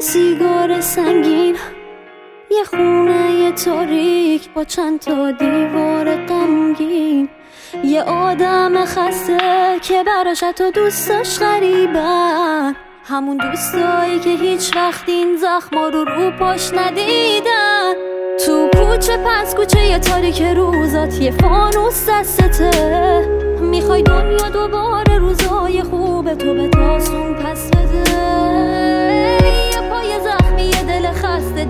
سیگار سنگین یه خونه تاریک با چند تا دیوار غمگین. یه آدم خسته که براش تو دوستاش غریبن. همون دوستایی که هیچ وقت این زخما رو رو پاش ندیدن. تو کوچه پس کوچه یه تاریک روزات یه فانوس دستته. می‌خوای دنیا دوباره روزای خوب تو به تاسون پس بده.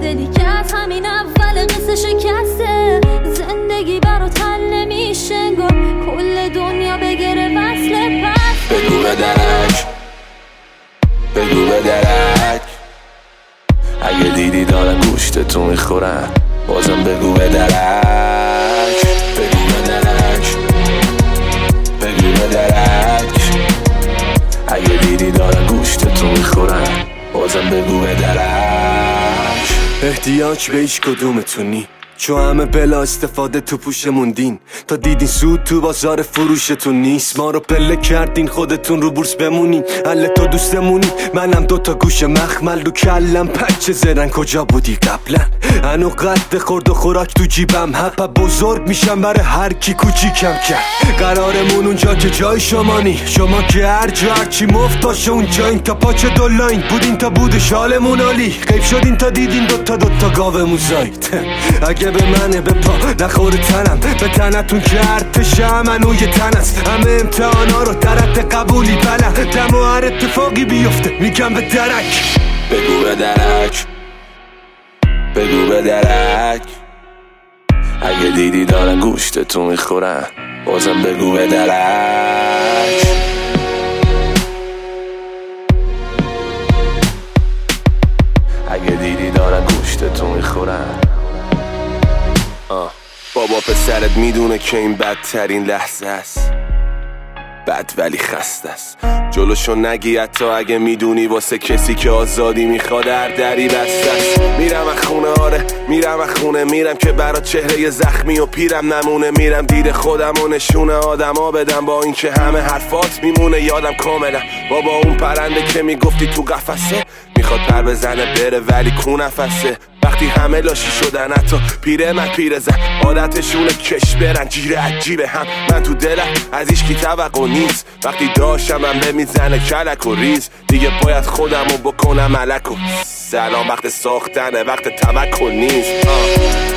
دلی که از همین اول قصه شکسته. زندگی برا تل نمیشه انگار کل دنیا بگره وصل پس. بگو به درک بگو به درک. اگه دیدی دارن گوشت تو می‌خورن بازم بگو به درک. بگو به درک بگو به درک. اگه دیدی دارن گوشت تو می‌خورن بازم بگو به درک. احتیاج به هیچ کدومتونی. چو همه بلا استفاده تو پوشمون دین تا دیدین سود تو بازار فروشتون نیست. ما رو پله کردین خودتون رو بورس بمونین. حل تو دوستمونی منم دوتا گوش مخمل رو کلم. پچه زرن کجا بودی قبلا؟ هنو قد خورد و خوراک تو جیبم. هپا بزرگ میشم برای هر کی کوچیکم کرد. قرارمون اونجا که جای شمانی شما که هر جا هرچی مفت باشه اونجا. این تا پاچه دلاین بودین تا بود شالمون عالی. غیب شدین تا دیدین دوتا دوتا گاومون زایید اگه به منه به پا نخور تنم. به تنتون کرد تشم یه تن است. همه امتحانا رو درت قبولی بله دم و هر اتفاقی بیفته میگم به درک. بگو به درک. بگو به درک. اگه دیدی دارن گوشت تو می‌خورن بازم بگو به درک. اگه دیدی دارن گوشت تو می‌خورن. بابا پسرت می‌دونه که این بدترین لحظه است. بد ولی خسته است. جلوشو نگی حتی اگه می‌دونی واسه کسی که آزادی می‌خواد هر دری بسته است. میرم از خونه آره میرم از خونه. میرم که برا چهره زخمی و پیرم نمونه. میرم دید خودم و نشونه آدما بدم با اینکه همه حرفات میمونه. یادم کاملا بابا اون پرنده که می‌گفتی تو قفسه. می‌خواد پر بزنه بره ولی کو نفسه. وقتی همه لاشی شدن حتی پیره من پیره زن. عادتشونه کش برن جیره عجیبه هم. من تو دلم از ایشکی توقع نیست. وقتی داشتم من به می‌زنه کلک و ریز. دیگه باید خودمو بکنم ملک و سلام. وقت ساختنه وقت توکل نیست. آه.